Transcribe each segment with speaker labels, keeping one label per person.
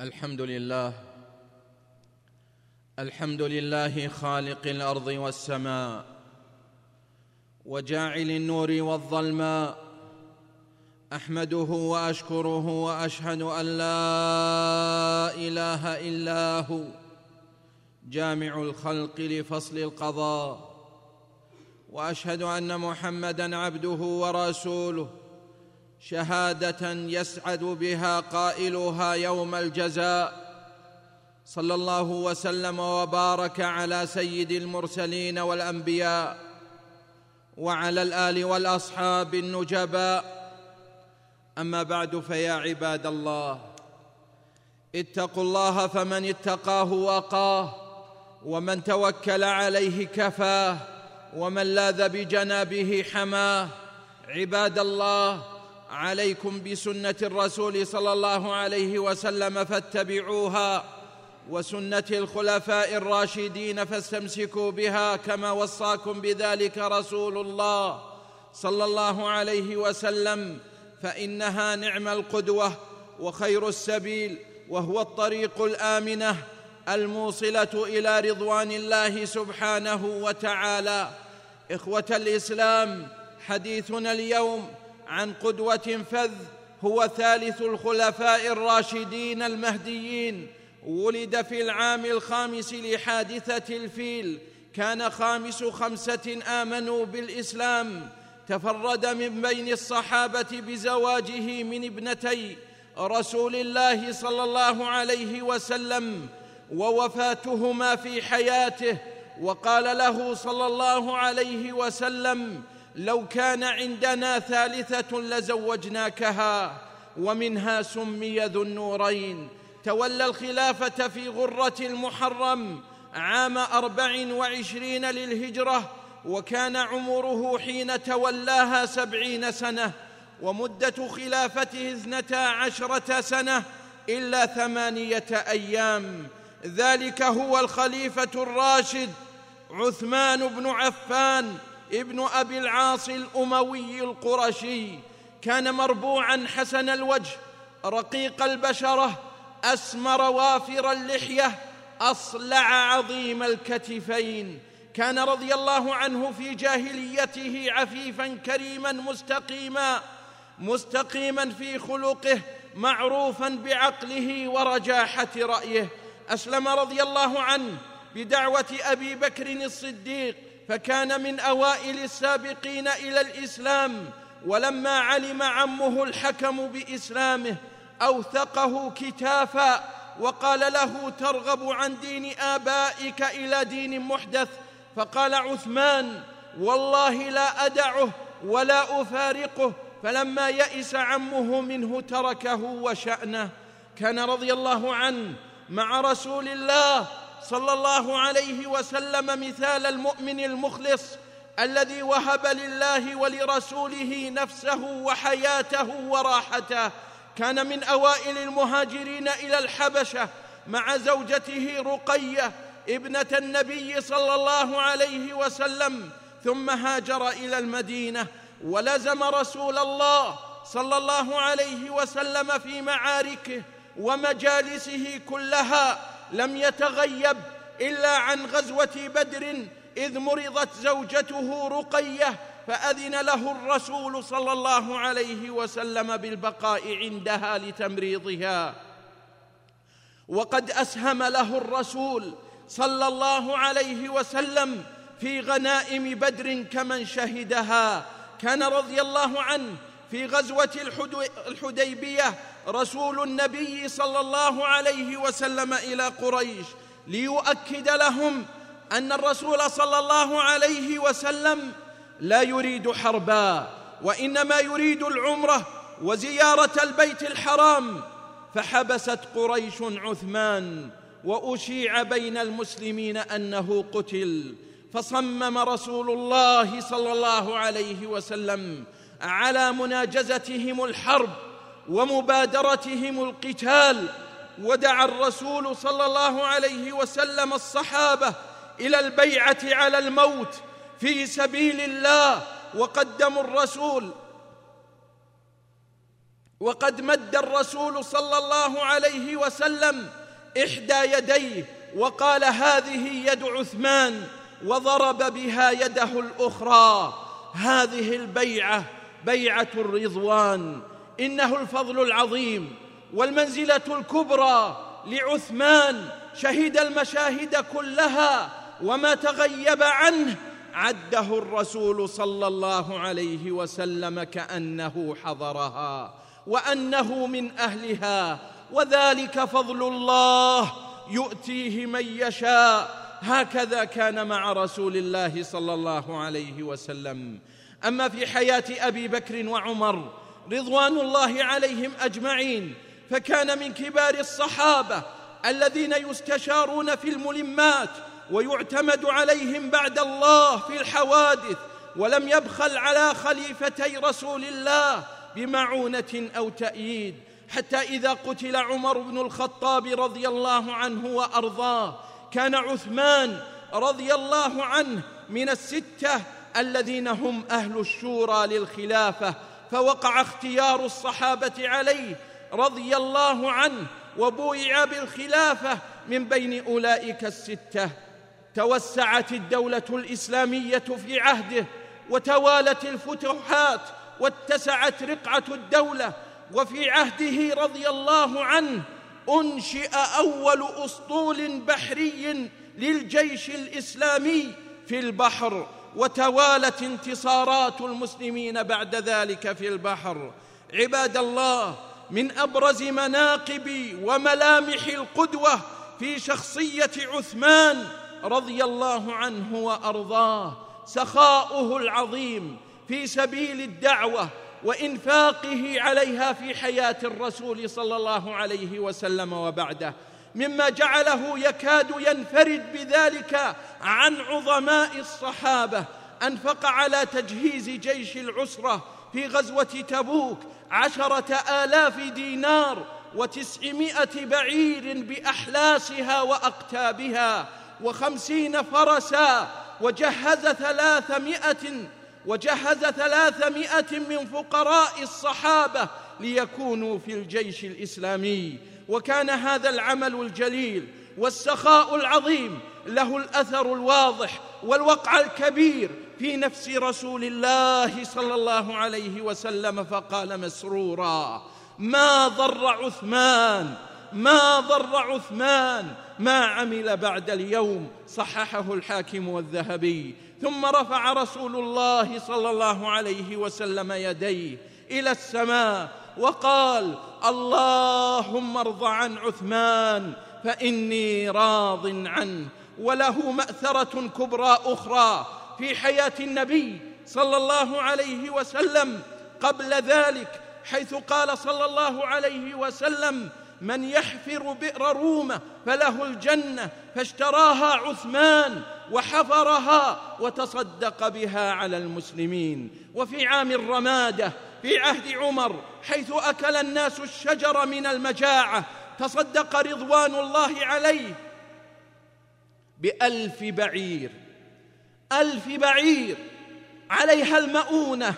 Speaker 1: الحمد لله. الحمد لله خالق الأرض والسماء وجاعل النور والظلماء. أحمده وأشكره وأشهد أن لا إله إلا هو جامع الخلق لفصل القضاء. وأشهد أن محمدا عبده ورسوله. شهادة يسعد بها قائلها يوم الجزاء. صلى الله وسلم وبارك على سيد المرسلين والأنبياء وعلى الآل والأصحاب النجباء. أما بعد فيا عباد الله اتقوا الله فمن اتقاه وقاه ومن توكل عليه كفاه ومن لاذ بجنابه حماه. عباد الله عليكم بسنة الرسول صلى الله عليه وسلم فاتبعوها وسنة الخلفاء الراشدين فاستمسكوا بها كما وصاكم بذلك رسول الله صلى الله عليه وسلم فإنها نعم القدوة وخير السبيل وهو الطريق الآمنة الموصلة إلى رضوان الله سبحانه وتعالى. إخوة الإسلام حديثنا اليوم عن قدوة فذ هو ثالث الخلفاء الراشدين المهديين. ولد في العام الخامس لحادثة الفيل. كان خامس خمسة آمنوا بالإسلام. تفرد من بين الصحابة بزواجه من ابنتي رسول الله صلى الله عليه وسلم ووفاتهما في حياته. وقال له صلى الله عليه وسلم لو كان عندنا ثالثة لزوجناكها ومنها سمي ذو النورين. تولى الخلافة في غرة المحرم عام أربع وعشرين للهجرة وكان عمره حين تولاها سبعين سنة ومدة خلافته اثنتا عشرة سنة إلا ثمانية أيام. ذلك هو الخليفة الراشد عثمان بن عفان ابن أبي العاص الأموي القرشي كان مربوعا حسن الوجه رقيق البشرة أسمر وافر اللحية أصلع عظيم الكتفين. كان رضي الله عنه في جاهليته عفيفا كريما مستقيما مستقيما في خلقه معروفا بعقله ورجاحة رأيه. أسلم رضي الله عنه بدعوة أبي بكر الصديق فكان من أوائل السابقين إلى الإسلام ولما علم عمه الحكم بإسلامه أوثقه كتافا وقال له ترغب عن دين آبائك إلى دين محدث فقال عثمان والله لا أدعه ولا أفارقه فلما يئس عمه منه تركه وشأنه. كان رضي الله عنه مع رسول الله صلى الله عليه وسلم مثال المؤمن المخلص الذي وهب لله ولرسوله نفسه وحياته وراحته. كان من أوائل المهاجرين إلى الحبشة مع زوجته رقية ابنة النبي صلى الله عليه وسلم ثم هاجر إلى المدينة ولزم رسول الله صلى الله عليه وسلم في معاركه ومجالسه كلها لم يتغيب إلا عن غزوة بدر إذ مرضت زوجته رقية فأذن له الرسول صلى الله عليه وسلم بالبقاء عندها لتمريضها. وقد أسهم له الرسول صلى الله عليه وسلم في غنائم بدر كمن شهدها. كان رضي الله عنه في غزوة الحديبية رسول النبي صلى الله عليه وسلم إلى قريش ليؤكد لهم أن الرسول صلى الله عليه وسلم لا يريد حربا وإنما يريد العمرة وزيارة البيت الحرام. فحبست قريش عثمان وأشيع بين المسلمين أنه قتل فصمم رسول الله صلى الله عليه وسلم على مناجزتهم الحرب ومبادرتهم القتال ودعا الرسول صلى الله عليه وسلم الصحابة إلى البيعة على الموت في سبيل الله وقدموا الرسول وقد مد الرسول صلى الله عليه وسلم إحدى يديه وقال هذه يد عثمان وضرب بها يده الأخرى. هذه البيعة بيعة الرضوان إنه الفضل العظيم والمنزلة الكبرى لعثمان شهد المشاهد كلها وما تغيب عنه عده الرسول صلى الله عليه وسلم كأنه حضرها وأنه من أهلها وذلك فضل الله يؤتيه من يشاء. هكذا كان مع رسول الله صلى الله عليه وسلم. أما في حياة أبي بكر وعمر رضوان الله عليهم أجمعين فكان من كبار الصحابة الذين يستشارون في الملمات ويعتمد عليهم بعد الله في الحوادث ولم يبخل على خليفتي رسول الله بمعونة أو تأييد. حتى إذا قتل عمر بن الخطاب رضي الله عنه وأرضاه كان عثمان رضي الله عنه من الستة الذين هم أهل الشورى للخلافة فوقع اختيار الصحابة عليه رضي الله عنه وبويع بالخلافة من بين أولئك الستة. توسعت الدولة الإسلامية في عهده وتوالت الفتوحات واتسعت رقعة الدولة. وفي عهده رضي الله عنه أنشئ أول أسطول بحري للجيش الإسلامي في البحر. وتوالت انتصارات المسلمين بعد ذلك في البحر. عباد الله من أبرز مناقب وملامح القدوة في شخصية عثمان رضي الله عنه وأرضاه سخاؤه العظيم في سبيل الدعوة وإنفاقه عليها في حياة الرسول صلى الله عليه وسلم وبعده. مما جعله يكاد ينفرد بذلك عن عظماء الصحابة. أنفق على تجهيز جيش العسرة في غزوة تبوك عشرة آلاف دينار وتسعمائة بعير بأحلاسها وأقتابها وخمسين فرسا وجهز ثلاثمائة وجهز ثلاثمائة من فقراء الصحابة ليكونوا في الجيش الإسلامي. وكان هذا العمل الجليل والسخاء العظيم له الأثر الواضح والوقع الكبير في نفس رسول الله صلى الله عليه وسلم فقال مسرورا ما ضر عثمان ما ضر عثمان ما عمل بعد اليوم صححه الحاكم والذهبي. ثم رفع رسول الله صلى الله عليه وسلم يديه إلى السماء وقال اللهم ارض عن عثمان فإني راض عنه وله مأثرة كبرى أخرى في حياة النبي صلى الله عليه وسلم. قبل ذلك حيث قال صلى الله عليه وسلم من يحفر بئر رومة فله الجنة فاشتراها عثمان وحفرها وتصدق بها على المسلمين. وفي عام الرمادة في عهد عمر حيث أكل الناس الشجر من المجاعة تصدق رضوان الله عليه بألف بعير. ألف بعير عليها المؤونة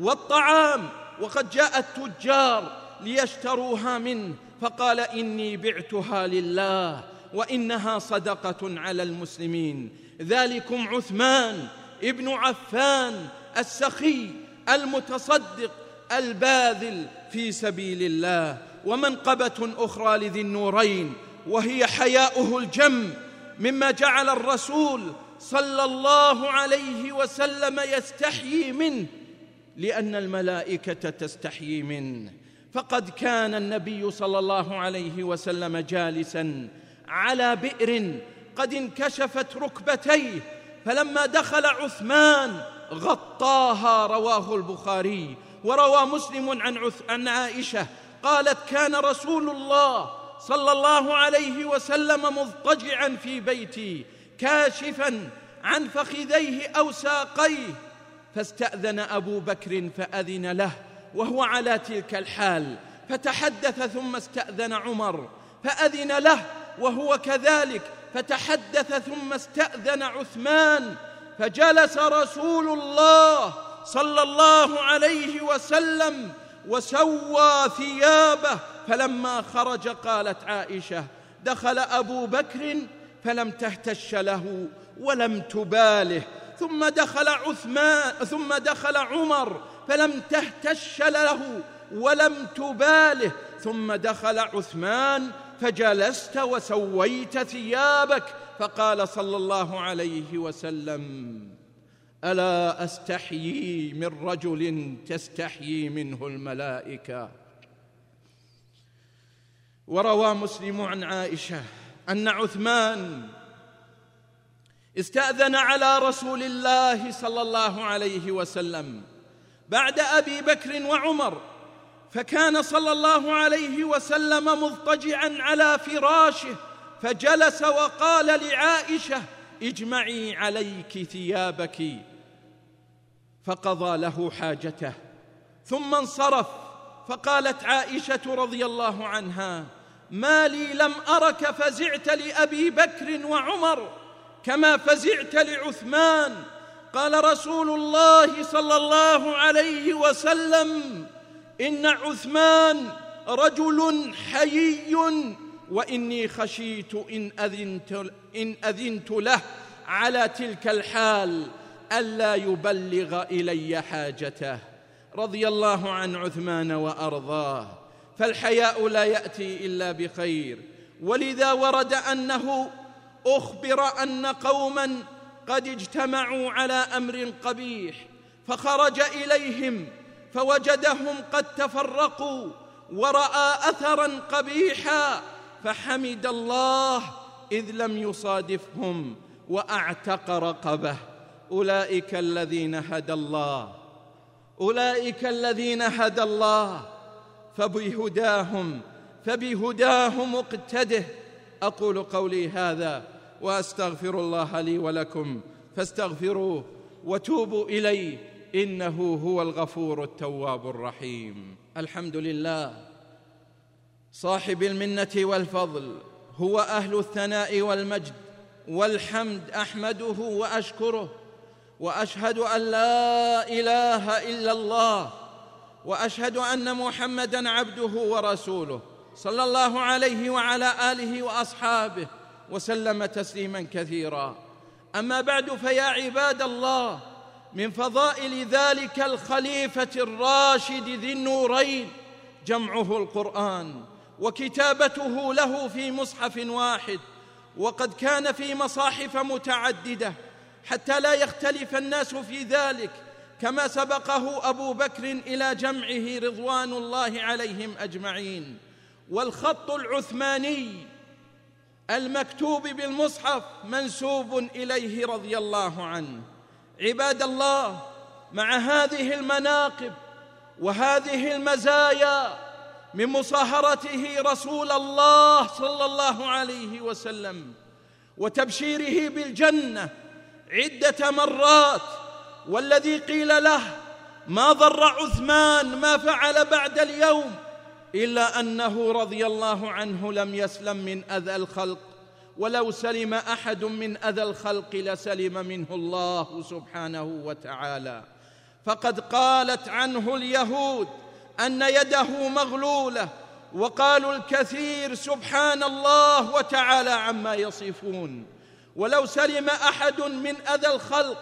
Speaker 1: والطعام. وقد جاء التجار ليشتروها منه فقال إني بعتها لله وإنها صدقة على المسلمين. ذلكم عثمان ابن عفان السخي المتصدق الباذل في سبيل الله ومنقبة أخرى لذي النورين وهي حياؤه الجم مما جعل الرسول صلى الله عليه وسلم يستحيي منه لأن الملائكة تستحيي منه. فقد كان النبي صلى الله عليه وسلم جالسا على بئر قد انكشفت ركبتيه فلما دخل عثمان غطاها رواه البخاري وروى مسلم عن, عث... عن عائشة قالت كان رسول الله صلى الله عليه وسلم مضطجعا في بيتي كاشفا عن فخذيه أو ساقيه فاستأذن أبو بكر فأذن له وهو على تلك الحال فتحدث ثم استأذن عمر فأذن له وهو كذلك فتحدث ثم استأذن عثمان فجلس رسول الله صلى الله عليه وسلم وسوى ثيابه فلما خرج قالت عائشة دخل أبو بكر فلم تهتش له ولم تباله ثم دخل عثمان ثم دخل عمر فلم تهتش له ولم تباله ثم دخل عثمان فجلست وسويت ثيابك فقال صلى الله عليه وسلم. ألا أستحيي من رجل تستحيي منه الملائكة؟ وروى مسلم عن عائشة أن عثمان استأذن على رسول الله صلى الله عليه وسلم بعد أبي بكر وعمر فكان صلى الله عليه وسلم مضطجعا على فراشه فجلس وقال لعائشة اجمعي عليك ثيابك. فقضى له حاجته. ثم انصرف فقالت عائشة رضي الله عنها ما لي لم أرك فزعت لأبي بكر وعمر كما فزعت لعثمان. قال رسول الله صلى الله عليه وسلم إن عثمان رجل حيي وإني خشيت إن أذنت, إن أذنت له على تلك الحال. ألا يبلغ إلي حاجته رضي الله عن عثمان وأرضاه فالحياء لا يأتي إلا بخير. ولذا ورد أنه أخبر أن قوما قد اجتمعوا على أمر قبيح فخرج إليهم فوجدهم قد تفرقوا ورأى أثرا قبيحا فحمد الله إذ لم يصادفهم وأعتق رقبه. أولئك الذين هدى الله. أولئك الذين هدى الله. فبهداهم فبهداهم اقتده. أقول قولي هذا وأستغفر الله لي ولكم. فاستغفروه وتوبوا إليه. إنه هو الغفور التواب الرحيم. الحمد لله. صاحب المنة والفضل. هو أهل الثناء والمجد. والحمد أحمده وأشكره. وأشهد أن لا إله إلا الله وأشهد أن محمدا عبده ورسوله صلى الله عليه وعلى آله وأصحابه وسلم تسليما كثيرا. أما بعد فيا عباد الله من فضائل ذلك الخليفة الراشد ذي النورين جمعه القرآن وكتابته له في مصحف واحد وقد كان في مصاحف متعددة حتى لا يختلف الناس في ذلك كما سبقه أبو بكر إلى جمعه رضوان الله عليهم أجمعين. والخط العثماني المكتوب بالمصحف منسوب إليه رضي الله عنه. عباد الله مع هذه المناقب وهذه المزايا من مصاهرته رسول الله صلى الله عليه وسلم وتبشيره بالجنة عدة مرات والذي قيل له ما ضر عثمان ما فعل بعد اليوم إلا أنه رضي الله عنه لم يسلم من أذى الخلق ولو سلم أحد من أذى الخلق لسلم منه الله سبحانه وتعالى. فقد قالت عنه اليهود أن يده مغلولة وقالوا الكثير سبحان الله وتعالى عما يصفون. ولو سلم أحد من أذى الخلق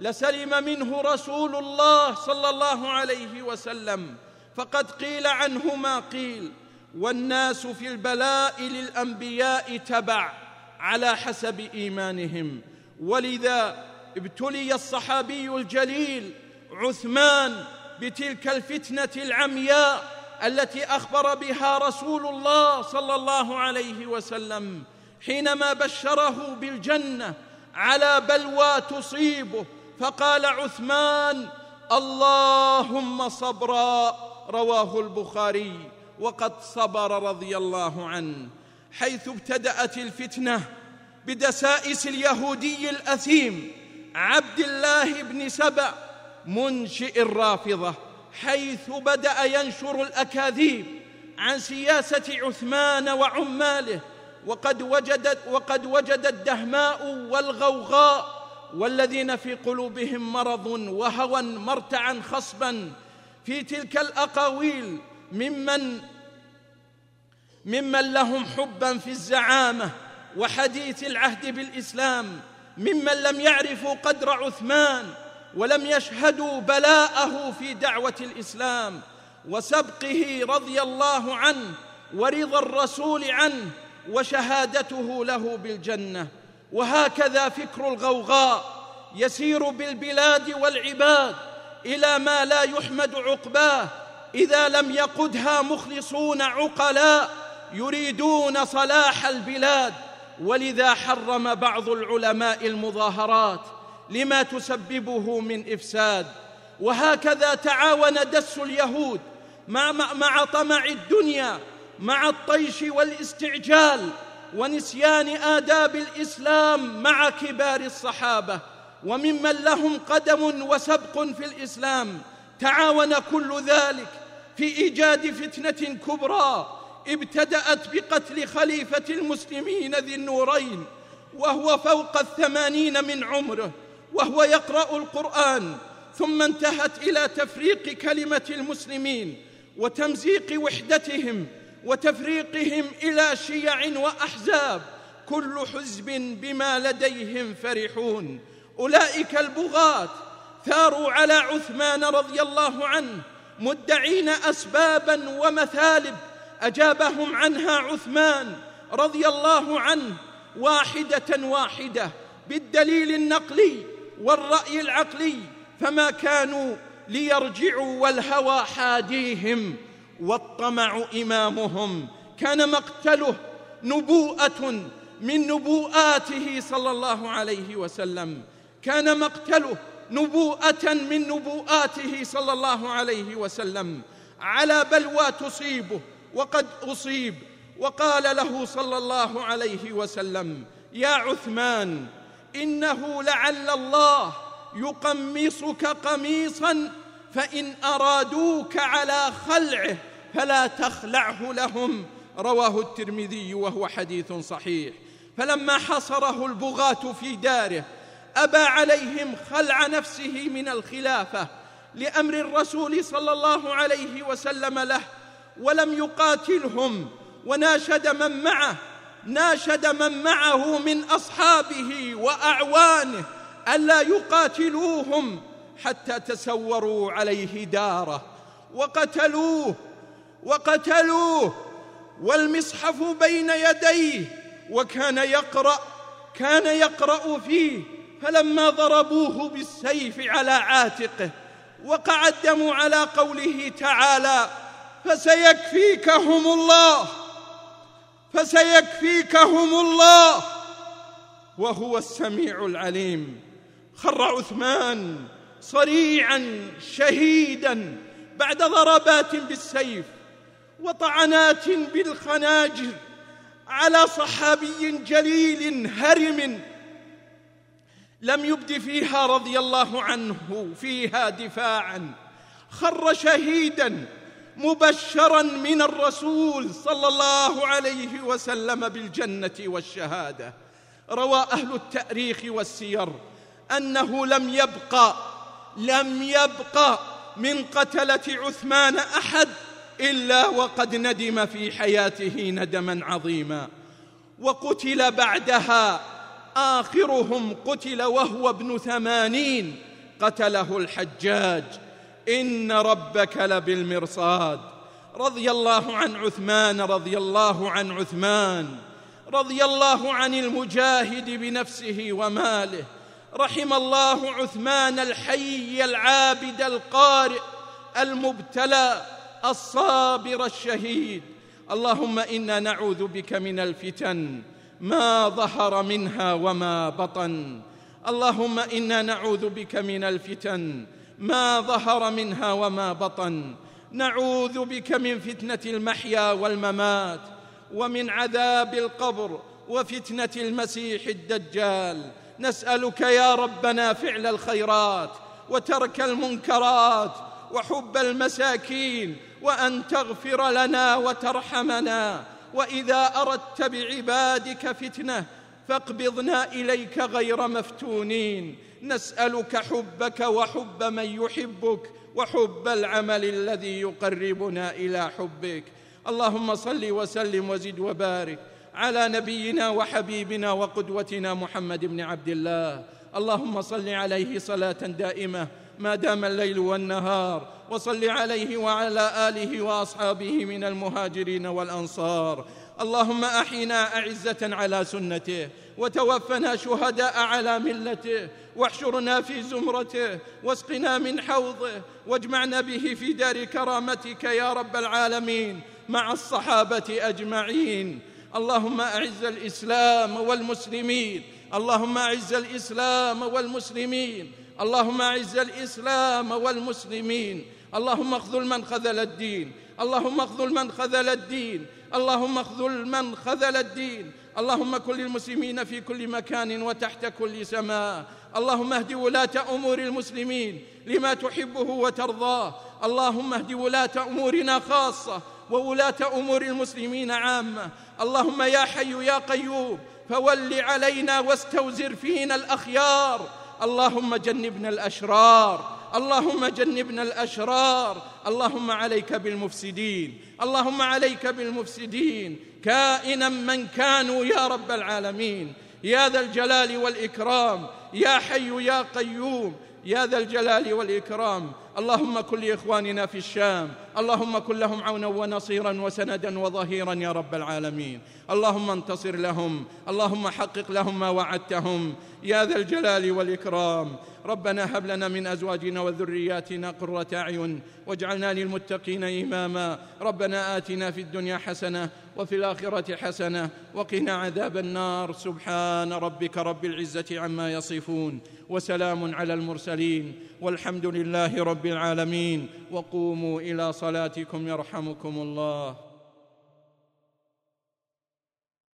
Speaker 1: لسلم منه رسول الله صلى الله عليه وسلم. فقد قيل عنه ما قيل والناس في البلاء للأنبياء تبع على حسب إيمانهم. ولذا ابتلي الصحابي الجليل عثمان بتلك الفتنة العمياء التي أخبر بها رسول الله صلى الله عليه وسلم. حينما بشره بالجنة على بلوى تصيبه فقال عثمان اللهم صبرا رواه البخاري وقد صبر رضي الله عنه حيث ابتدأت الفتنة بدسائس اليهودي الأثيم عبد الله بن سبأ منشئ الرافضة حيث بدأ ينشر الأكاذيب عن سياسة عثمان وعماله وقد وجدت وقد وجد الدهماء والغوغاء والذين في قلوبهم مرض وهوى مرتعا خصبا في تلك الأقاويل ممن ممن لهم حبا في الزعامة وحديث العهد بالإسلام ممن لم يعرفوا قدر عثمان ولم يشهدوا بلاءه في دعوة الإسلام وسبقه رضي الله عنه ورضا الرسول عنه وشهادته له بالجنة. وهكذا فكر الغوغاء يسير بالبلاد والعباد إلى ما لا يحمد عقباه. إذا لم يقدها مخلصون عقلاء يريدون صلاح البلاد. ولذا حرم بعض العلماء المظاهرات لما تسببه من إفساد. وهكذا تعاون دس اليهود مع, مع طمع الدنيا مع الطيش والاستعجال ونسيان آداب الإسلام مع كبار الصحابة وممن لهم قدم وسبق في الإسلام. تعاون كل ذلك في إيجاد فتنة كبرى ابتدأت بقتل خليفة المسلمين ذي النورين وهو فوق الثمانين من عمره وهو يقرأ القرآن. ثم انتهت إلى تفريق كلمة المسلمين وتمزيق وحدتهم وتفريقهم إلى شيع وأحزاب كل حزب بما لديهم فرحون. أولئك البغاة ثاروا على عثمان رضي الله عنه مدعين أسبابا ومثالب. أجابهم عنها عثمان رضي الله عنه واحدة واحدة بالدليل النقلي والرأي العقلي فما كانوا ليرجعوا والهوى حاديهم. والطمع إمامهم. كان مقتله نبوءة من نبوءاته صلى الله عليه وسلم. كان مقتله نبوءة من نبوءاته صلى الله عليه وسلم. على بلوى تصيبه وقد أصيب. وقال له صلى الله عليه وسلم يا عثمان إنه لعل الله يقمصك قميصا فإن أرادوك على خلعه فلا تخلعه لهم. رواه الترمذي وهو حديث صحيح. فلما حصره البغاة في داره أبى عليهم خلع نفسه من الخلافة لأمر الرسول صلى الله عليه وسلم له ولم يقاتلهم وناشد من معه ناشد من معه من أصحابه وأعوانه ألا يقاتلوهم حتى تسوروا عليه داره وقتلوه وقتلوه والمصحف بين يديه وكان يقرأ كان يقرأ فيه فلما ضربوه بالسيف على عاتقه وقع الدم على قوله تعالى فسيكفيكهم الله فسيكفيكهم الله. وهو السميع العليم. خر عثمان صريعا شهيدا بعد ضربات بالسيف. وطعنات بالخناجر على صحابي جليل هرم لم يبد فيها رضي الله عنه فيها دفاعا خر شهيدا مبشرا من الرسول صلى الله عليه وسلم بالجنة والشهادة. روى أهل التأريخ والسير أنه لم يبقى لم يبقى من قتلة عثمان أحد إلا وقد ندم في حياته ندما عظيما. وقتل بعدها آخرهم قتل وهو ابن ثمانين قتله الحجاج. إن ربك لبالمرصاد. رضي الله عن عثمان رضي الله عن عثمان. رضي الله عن المجاهد بنفسه وماله. رحم الله عثمان الحي العابد القارئ المبتلى. الصابر الشهيد. اللهم إنا نعوذ بك من الفتن ما ظهر منها وما بطن. اللهم إنا نعوذ بك من الفتن ما ظهر منها وما بطن. نعوذ بك من فتنة المحيا والممات ومن عذاب القبر وفتنة المسيح الدجال. نسألك يا ربنا فعل الخيرات وترك المنكرات وحب المساكين وأن تغفر لنا وترحمنا. وإذا أردت بعبادك فتنة فاقبضنا إليك غير مفتونين. نسألك حبك وحب من يحبك وحب العمل الذي يقربنا إلى حبك. اللهم صل وسلم وزد وبارك على نبينا وحبيبنا وقدوتنا محمد بن عبد الله. اللهم صل عليه صلاة دائمة ما دام الليل والنهار وصل عليه وعلى آله وأصحابه من المهاجرين والأنصار. اللهم أحينا أعزة على سنته وتوفنا شهداء على ملته واحشرنا في زمرته واسقنا من حوضه واجمعنا به في دار كرامتك يا رب العالمين مع الصحابة أجمعين. اللهم أعز الإسلام والمسلمين. اللهم أعز الإسلام والمسلمين. اللهم اعز الاسلام والمسلمين اللهم اخذل من خذل الدين اللهم اخذل من خذل الدين اللهم اخذل من خذل الدين اللهم كن للمسلمين في كل مكان وتحت كل سماء اللهم اهد ولاة أمور المسلمين لما تحبه وترضاه اللهم اهد ولاة أمورنا خاصة وولاة أمور المسلمين عامة اللهم يا حي يا قيوم ول علينا واستوزر فينا الأخيار اللهم جنبنا الأشرار اللهم جنبنا الأشرار. اللهم عليك بالمفسدين اللهم عليك بالمفسدين. كائنا من كانوا يا رب العالمين. يا ذا الجلال والإكرام. يا حي يا قيوم يا ذا الجلال والإكرام. اللهم كن لإخواننا في الشام. اللهم كن لهم عونا ونصيرا وسندا وظهيرا يا رب العالمين. اللهم انتصر لهم. اللهم حقق لهم ما وعدتهم. يا ذا الجلال والإكرام. ربنا هب لنا من أزواجنا وذرياتنا قرة أعين واجعلنا للمتقين إماما. ربنا آتنا في الدنيا حسنة وفي الآخرة حسنة. وقنا عذاب النار. سبحان ربك رب العزة عما يصفون. وسلام على المرسلين. والحمد لله رب العالمين. وقوموا إلى صلاتكم يرحمكم الله.